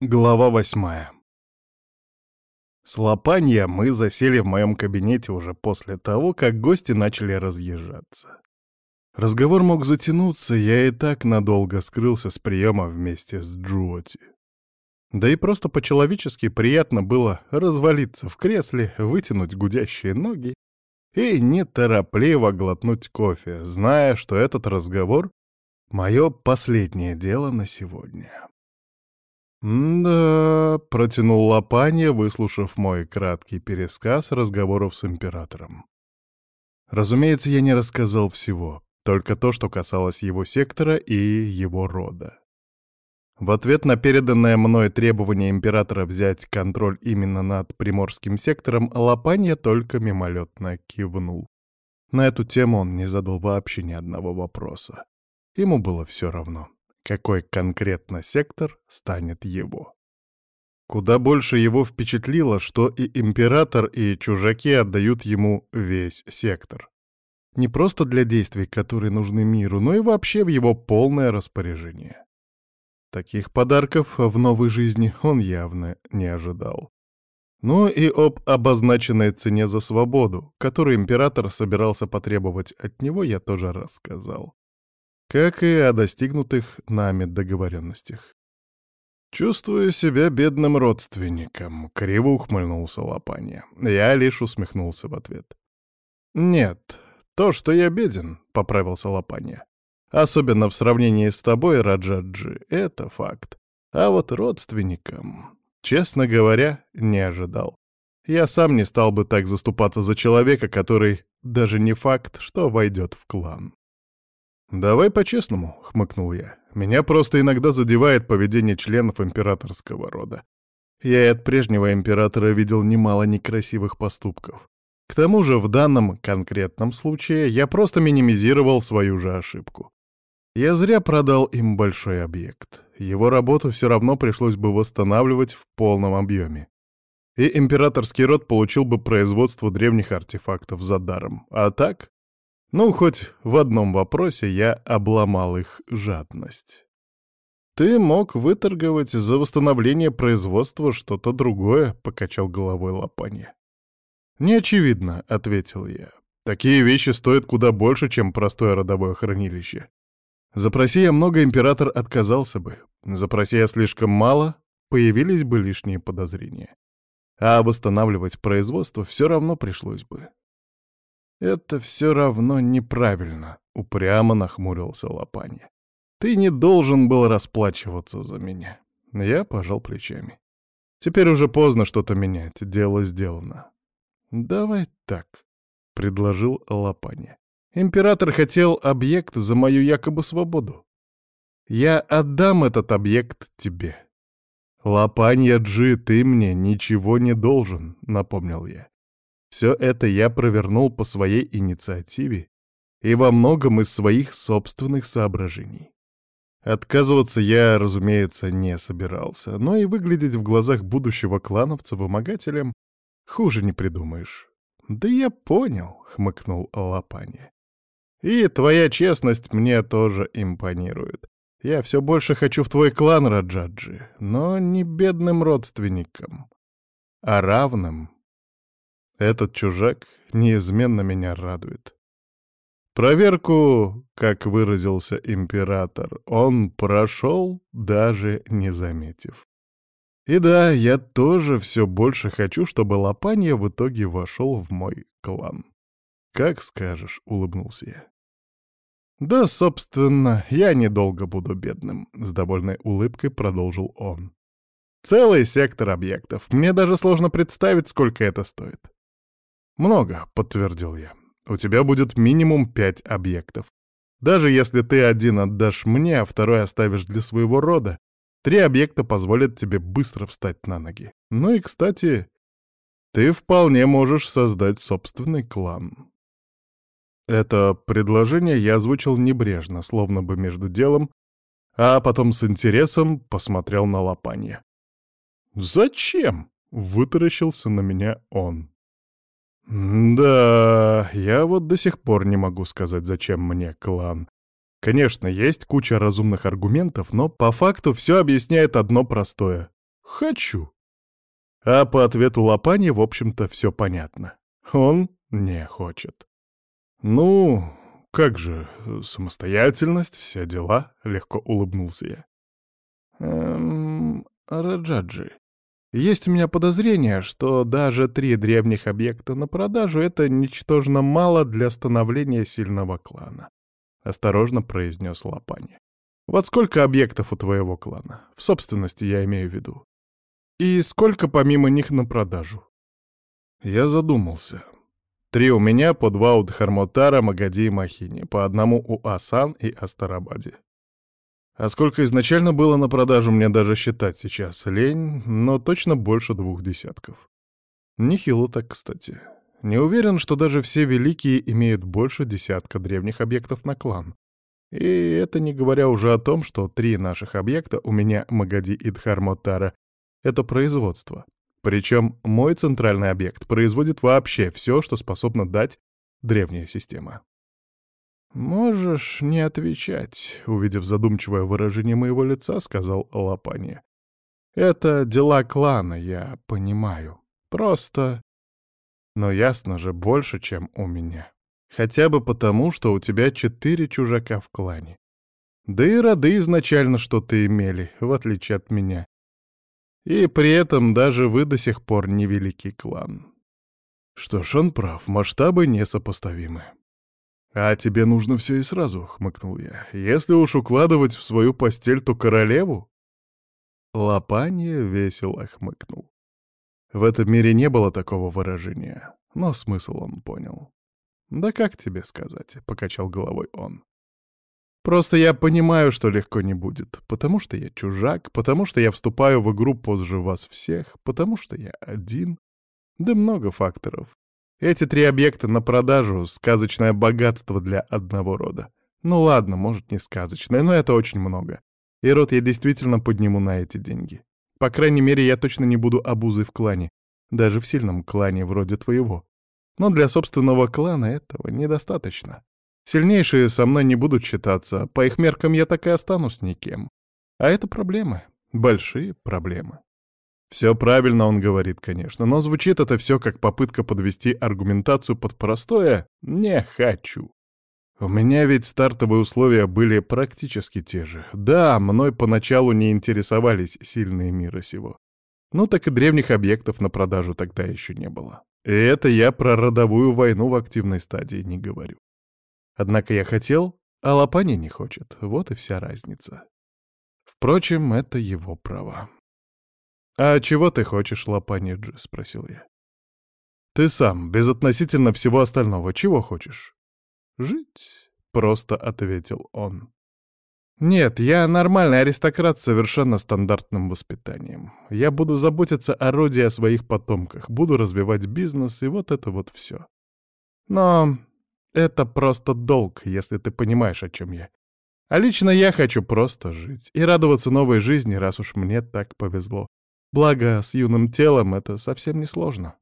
Глава восьмая С лопанья мы засели в моем кабинете уже после того, как гости начали разъезжаться. Разговор мог затянуться, я и так надолго скрылся с приема вместе с Джуоти. Да и просто по-человечески приятно было развалиться в кресле, вытянуть гудящие ноги и неторопливо глотнуть кофе, зная, что этот разговор — мое последнее дело на сегодня. «Да», — протянул Лопанья, выслушав мой краткий пересказ разговоров с императором. Разумеется, я не рассказал всего, только то, что касалось его сектора и его рода. В ответ на переданное мной требование императора взять контроль именно над Приморским сектором, Лопанья только мимолетно кивнул. На эту тему он не задал вообще ни одного вопроса. Ему было все равно какой конкретно сектор станет его. Куда больше его впечатлило, что и император, и чужаки отдают ему весь сектор. Не просто для действий, которые нужны миру, но и вообще в его полное распоряжение. Таких подарков в новой жизни он явно не ожидал. Ну и об обозначенной цене за свободу, которую император собирался потребовать от него, я тоже рассказал как и о достигнутых нами договоренностях. «Чувствую себя бедным родственником», — криво ухмыльнулся Лопанья. Я лишь усмехнулся в ответ. «Нет, то, что я беден», — поправился Лопанья. «Особенно в сравнении с тобой, Раджаджи, это факт. А вот родственникам, честно говоря, не ожидал. Я сам не стал бы так заступаться за человека, который даже не факт, что войдет в клан». «Давай по-честному», — хмыкнул я. «Меня просто иногда задевает поведение членов императорского рода. Я и от прежнего императора видел немало некрасивых поступков. К тому же в данном конкретном случае я просто минимизировал свою же ошибку. Я зря продал им большой объект. Его работу все равно пришлось бы восстанавливать в полном объеме. И императорский род получил бы производство древних артефактов за даром. А так, ну, хоть в одном вопросе я обломал их жадность. «Ты мог выторговать за восстановление производства что-то другое», — покачал головой Лопанья. «Не очевидно», — ответил я. «Такие вещи стоят куда больше, чем простое родовое хранилище. Запроси я много, император отказался бы. Запроси я слишком мало, появились бы лишние подозрения. А восстанавливать производство все равно пришлось бы. «Это все равно неправильно», — упрямо нахмурился Лопанья. «Ты не должен был расплачиваться за меня». Я пожал плечами. «Теперь уже поздно что-то менять, дело сделано». «Давай так», — предложил Лопанья. «Император хотел объект за мою якобы свободу. Я отдам этот объект тебе». «Лопанья Джи, ты мне ничего не должен», — напомнил я. Все это я провернул по своей инициативе и во многом из своих собственных соображений. Отказываться я, разумеется, не собирался, но и выглядеть в глазах будущего клановца вымогателем хуже не придумаешь. «Да я понял», — хмыкнул Лапани. «И твоя честность мне тоже импонирует. Я все больше хочу в твой клан, Раджаджи, но не бедным родственником, а равным этот чужак неизменно меня радует. Проверку, как выразился император, он прошел, даже не заметив. И да, я тоже все больше хочу, чтобы Лопанья в итоге вошел в мой клан. «Как скажешь», — улыбнулся я. «Да, собственно, я недолго буду бедным», — с довольной улыбкой продолжил он. «Целый сектор объектов. Мне даже сложно представить, сколько это стоит. «Много», — подтвердил я. «У тебя будет минимум пять объектов. Даже если ты один отдашь мне, а второй оставишь для своего рода, три объекта позволят тебе быстро встать на ноги. Ну и, кстати, ты вполне можешь создать собственный клан». Это предложение я озвучил небрежно, словно бы между делом, а потом с интересом посмотрел на Лопанье. «Зачем?» — вытаращился на меня он. «Да, я вот до сих пор не могу сказать, зачем мне клан. Конечно, есть куча разумных аргументов, но по факту все объясняет одно простое. «Хочу». А по ответу Лопани, в общем-то, все понятно. Он не хочет. «Ну, как же, самостоятельность, все дела», — легко улыбнулся я. «Эм, Раджаджи, есть у меня подозрение, что даже три древних объекта на продажу — это ничтожно мало для становления сильного клана», — осторожно произнес Лопани. «Вот сколько объектов у твоего клана? В собственности я имею в виду. И сколько помимо них на продажу?» Я задумался. Три у меня, по два у Дхармотара, Магади и Махини, по одному у Асан и Астарабаде. А сколько изначально было на продажу, мне даже считать сейчас лень, но точно больше двух десятков. Нехило так, кстати. Не уверен, что даже все великие имеют больше десятка древних объектов на клан. И это не говоря уже о том, что три наших объекта, у меня Магади и Дхармотара, это производство. Причем мой центральный объект производит вообще все, что способна дать древняя система. «Можешь не отвечать», — увидев задумчивое выражение моего лица, сказал Лапани. «Это дела клана, я понимаю. Просто...» «Но ясно же, больше, чем у меня. Хотя бы потому, что у тебя четыре чужака в клане. Да и роды изначально что-то имели, в отличие от меня. И при этом даже вы до сих пор невеликий клан. Что ж, он прав, масштабы несопоставимы. «А тебе нужно все и сразу», — хмыкнул я. «Если уж укладывать в свою постель, то королеву?» Лопанье весело хмыкнул. В этом мире не было такого выражения, но смысл он понял. «Да как тебе сказать?» — покачал головой он. Просто я понимаю, что легко не будет, потому что я чужак, потому что я вступаю в игру позже вас всех, потому что я один. Да много факторов. Эти три объекта на продажу — сказочное богатство для одного рода. Ну ладно, может, не сказочное, но это очень много. И род я действительно подниму на эти деньги. По крайней мере, я точно не буду обузой в клане. Даже в сильном клане вроде твоего. Но для собственного клана этого недостаточно. Сильнейшие со мной не будут считаться, по их меркам я так и останусь никем. А это проблемы, большие проблемы. Все правильно он говорит, конечно, но звучит это все как попытка подвести аргументацию под простое «не хочу». У меня ведь стартовые условия были практически те же. Да, мной поначалу не интересовались сильные мира сего. Ну так и древних объектов на продажу тогда еще не было. И это я про родовую войну в активной стадии не говорю. Однако я хотел, а Лопани не хочет. Вот и вся разница. Впрочем, это его право. «А чего ты хочешь, Лопаниджи?» — спросил я. «Ты сам, безотносительно всего остального, чего хочешь?» «Жить», — просто ответил он. «Нет, я нормальный аристократ с совершенно стандартным воспитанием. Я буду заботиться о роде и о своих потомках, буду развивать бизнес, и вот это вот все. Но это просто долг, если ты понимаешь, о чем я. А лично я хочу просто жить и радоваться новой жизни, раз уж мне так повезло. Благо, с юным телом это совсем не сложно.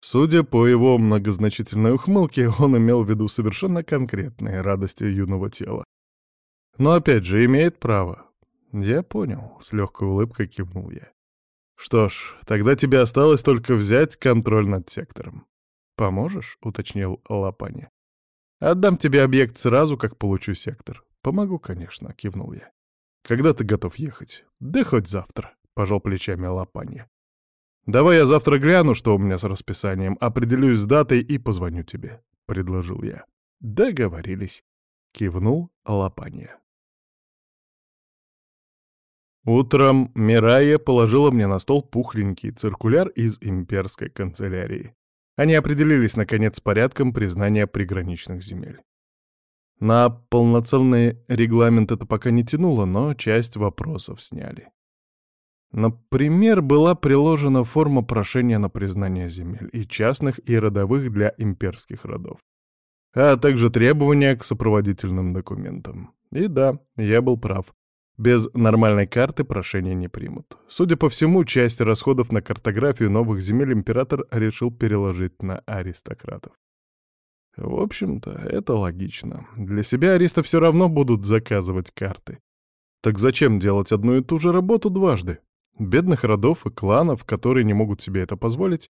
Судя по его многозначительной ухмылке, он имел в виду совершенно конкретные радости юного тела. Но опять же, имеет право. Я понял, с легкой улыбкой кивнул я. Что ж, тогда тебе осталось только взять контроль над сектором. «Поможешь?» — уточнил Лапани. «Отдам тебе объект сразу, как получу сектор». «Помогу, конечно», — кивнул я. «Когда ты готов ехать?» «Да хоть завтра», — пожал плечами Лапани. «Давай я завтра гляну, что у меня с расписанием, определюсь с датой и позвоню тебе», — предложил я. «Договорились», — кивнул Лапанья. Утром Мирая положила мне на стол пухленький циркуляр из имперской канцелярии. Они определились, наконец, с порядком признания приграничных земель. На полноценный регламент это пока не тянуло, но часть вопросов сняли. Например, была приложена форма прошения на признание земель, и частных, и родовых для имперских родов, а также требования к сопроводительным документам. И да, я был прав. Без нормальной карты прошения не примут. Судя по всему, часть расходов на картографию новых земель император решил переложить на аристократов. В общем-то, это логично. Для себя аристы все равно будут заказывать карты. Так зачем делать одну и ту же работу дважды? Бедных родов и кланов, которые не могут себе это позволить,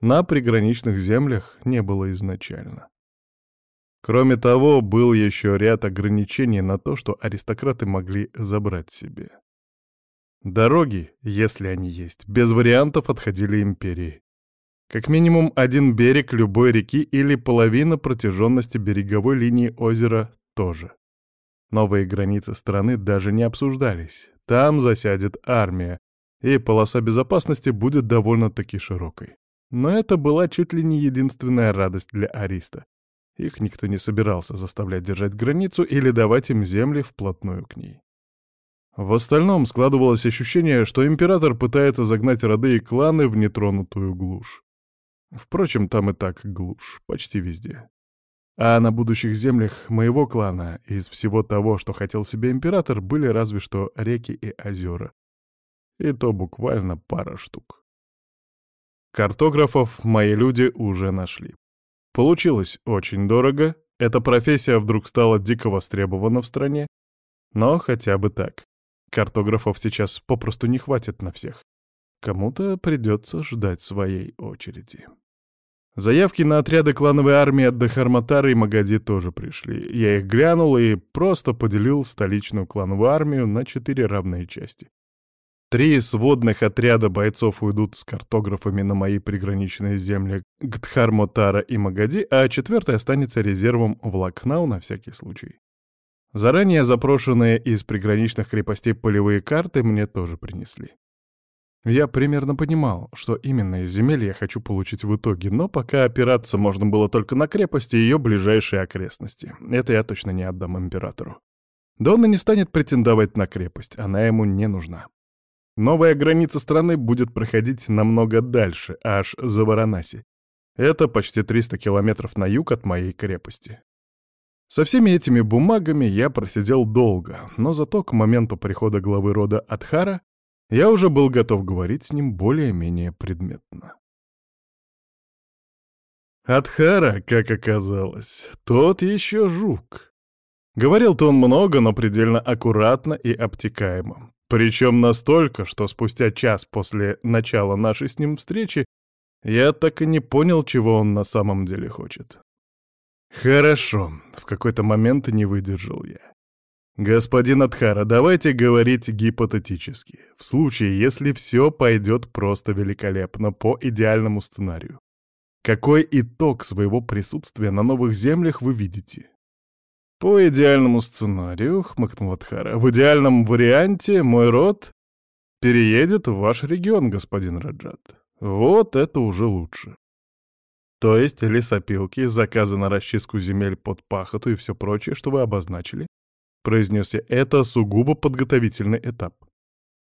на приграничных землях не было изначально. Кроме того, был еще ряд ограничений на то, что аристократы могли забрать себе. Дороги, если они есть, без вариантов отходили империи. Как минимум один берег любой реки или половина протяженности береговой линии озера тоже. Новые границы страны даже не обсуждались. Там засядет армия, и полоса безопасности будет довольно-таки широкой. Но это была чуть ли не единственная радость для Ариста. Их никто не собирался заставлять держать границу или давать им земли вплотную к ней. В остальном складывалось ощущение, что император пытается загнать роды и кланы в нетронутую глушь. Впрочем, там и так глушь, почти везде. А на будущих землях моего клана из всего того, что хотел себе император, были разве что реки и озера. И то буквально пара штук. Картографов мои люди уже нашли. Получилось очень дорого, эта профессия вдруг стала дико востребована в стране, но хотя бы так. Картографов сейчас попросту не хватит на всех. Кому-то придется ждать своей очереди. Заявки на отряды клановой армии от Дахарматара и Магади тоже пришли. Я их глянул и просто поделил столичную клановую армию на четыре равные части. Три сводных отряда бойцов уйдут с картографами на мои приграничные земли Гдхармотара и Магади, а четвертый останется резервом в Лакнау на всякий случай. Заранее запрошенные из приграничных крепостей полевые карты мне тоже принесли. Я примерно понимал, что именно из земель я хочу получить в итоге, но пока опираться можно было только на крепости и ее ближайшие окрестности. Это я точно не отдам императору. Да он и не станет претендовать на крепость, она ему не нужна. Новая граница страны будет проходить намного дальше, аж за Варанаси. Это почти 300 километров на юг от моей крепости. Со всеми этими бумагами я просидел долго, но зато к моменту прихода главы рода Адхара я уже был готов говорить с ним более-менее предметно. Адхара, как оказалось, тот еще жук. Говорил-то он много, но предельно аккуратно и обтекаемо. Причем настолько, что спустя час после начала нашей с ним встречи я так и не понял, чего он на самом деле хочет. Хорошо, в какой-то момент не выдержал я. «Господин Адхара, давайте говорить гипотетически, в случае, если все пойдет просто великолепно по идеальному сценарию. Какой итог своего присутствия на новых землях вы видите?» «По идеальному сценарию», — хмыкнул Адхара, — «в идеальном варианте мой род переедет в ваш регион, господин Раджат. Вот это уже лучше». То есть лесопилки, заказы на расчистку земель под пахоту и все прочее, что вы обозначили, произнес я, это сугубо подготовительный этап.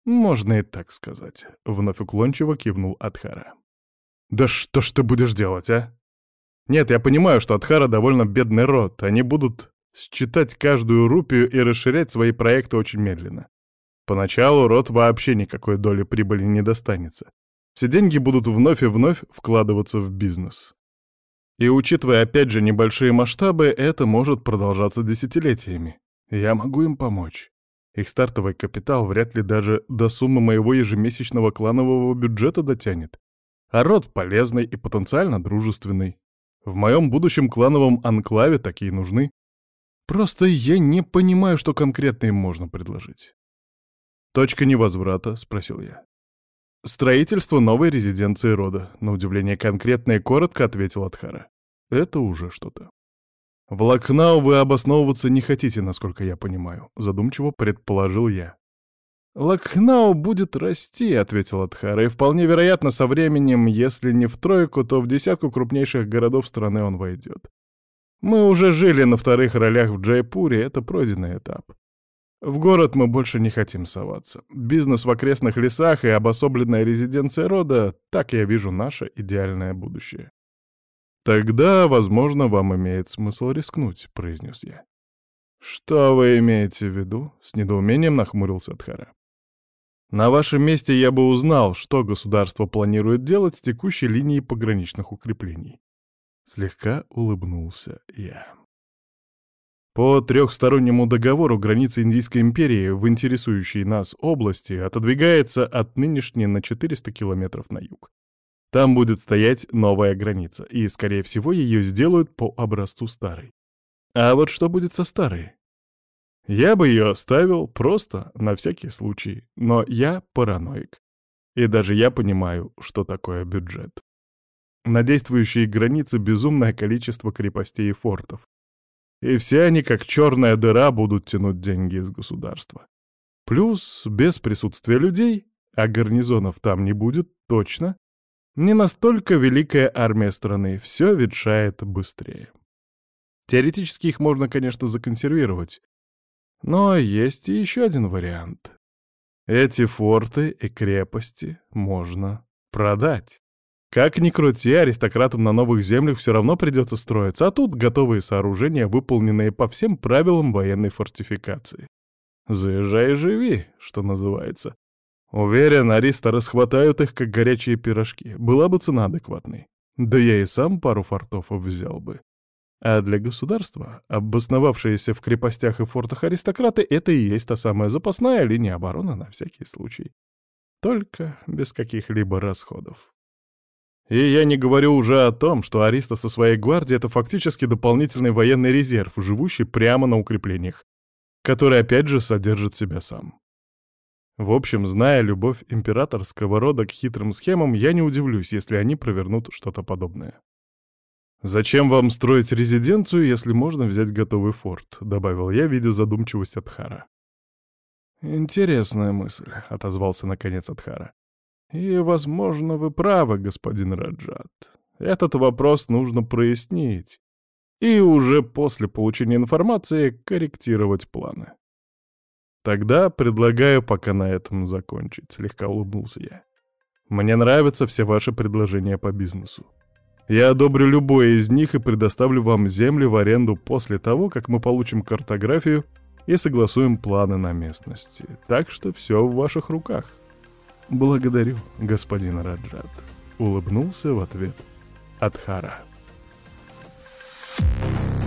Можно и так сказать, вновь уклончиво кивнул Адхара. Да что ж ты будешь делать, а? Нет, я понимаю, что Адхара довольно бедный род, они будут считать каждую рупию и расширять свои проекты очень медленно. Поначалу род вообще никакой доли прибыли не достанется. Все деньги будут вновь и вновь вкладываться в бизнес. И учитывая опять же небольшие масштабы, это может продолжаться десятилетиями. Я могу им помочь. Их стартовый капитал вряд ли даже до суммы моего ежемесячного кланового бюджета дотянет. А род полезный и потенциально дружественный. В моем будущем клановом анклаве такие нужны. Просто я не понимаю, что конкретно им можно предложить. «Точка невозврата?» — спросил я. «Строительство новой резиденции рода», — на удивление конкретно и коротко ответил Адхара. «Это уже что-то». «В Лакнау вы обосновываться не хотите, насколько я понимаю», — задумчиво предположил я. «Лакнау будет расти», — ответил Адхара, «и вполне вероятно, со временем, если не в тройку, то в десятку крупнейших городов страны он войдет. Мы уже жили на вторых ролях в Джайпуре, это пройденный этап. В город мы больше не хотим соваться. Бизнес в окрестных лесах и обособленная резиденция рода — так я вижу наше идеальное будущее. «Тогда, возможно, вам имеет смысл рискнуть», — произнес я. «Что вы имеете в виду?» — с недоумением нахмурился Тхара. «На вашем месте я бы узнал, что государство планирует делать с текущей линией пограничных укреплений». Слегка улыбнулся я. По трехстороннему договору граница Индийской империи в интересующей нас области отодвигается от нынешней на 400 километров на юг. Там будет стоять новая граница, и, скорее всего, ее сделают по образцу старой. А вот что будет со старой? Я бы ее оставил просто на всякий случай, но я параноик. И даже я понимаю, что такое бюджет. На действующей границе безумное количество крепостей и фортов. И все они, как черная дыра, будут тянуть деньги из государства. Плюс, без присутствия людей, а гарнизонов там не будет точно, не настолько великая армия страны, все ветшает быстрее. Теоретически их можно, конечно, законсервировать, но есть и еще один вариант. Эти форты и крепости можно продать. Как ни крути, аристократам на новых землях все равно придется строиться, а тут готовые сооружения, выполненные по всем правилам военной фортификации. Заезжай и живи, что называется. Уверен, ариста расхватают их, как горячие пирожки. Была бы цена адекватной. Да я и сам пару фортов взял бы. А для государства, обосновавшиеся в крепостях и фортах аристократы, это и есть та самая запасная линия обороны на всякий случай. Только без каких-либо расходов. И я не говорю уже о том, что Ариста со своей гвардией — это фактически дополнительный военный резерв, живущий прямо на укреплениях, который опять же содержит себя сам. В общем, зная любовь императорского рода к хитрым схемам, я не удивлюсь, если они провернут что-то подобное. «Зачем вам строить резиденцию, если можно взять готовый форт?» — добавил я, видя задумчивость Адхара. «Интересная мысль», — отозвался наконец Адхара. «И, возможно, вы правы, господин Раджат. Этот вопрос нужно прояснить и уже после получения информации корректировать планы». «Тогда предлагаю пока на этом закончить», — слегка улыбнулся я. «Мне нравятся все ваши предложения по бизнесу. Я одобрю любое из них и предоставлю вам земли в аренду после того, как мы получим картографию и согласуем планы на местности. Так что все в ваших руках. Благодарю, господин Раджат. Улыбнулся в ответ Адхара. Thank you.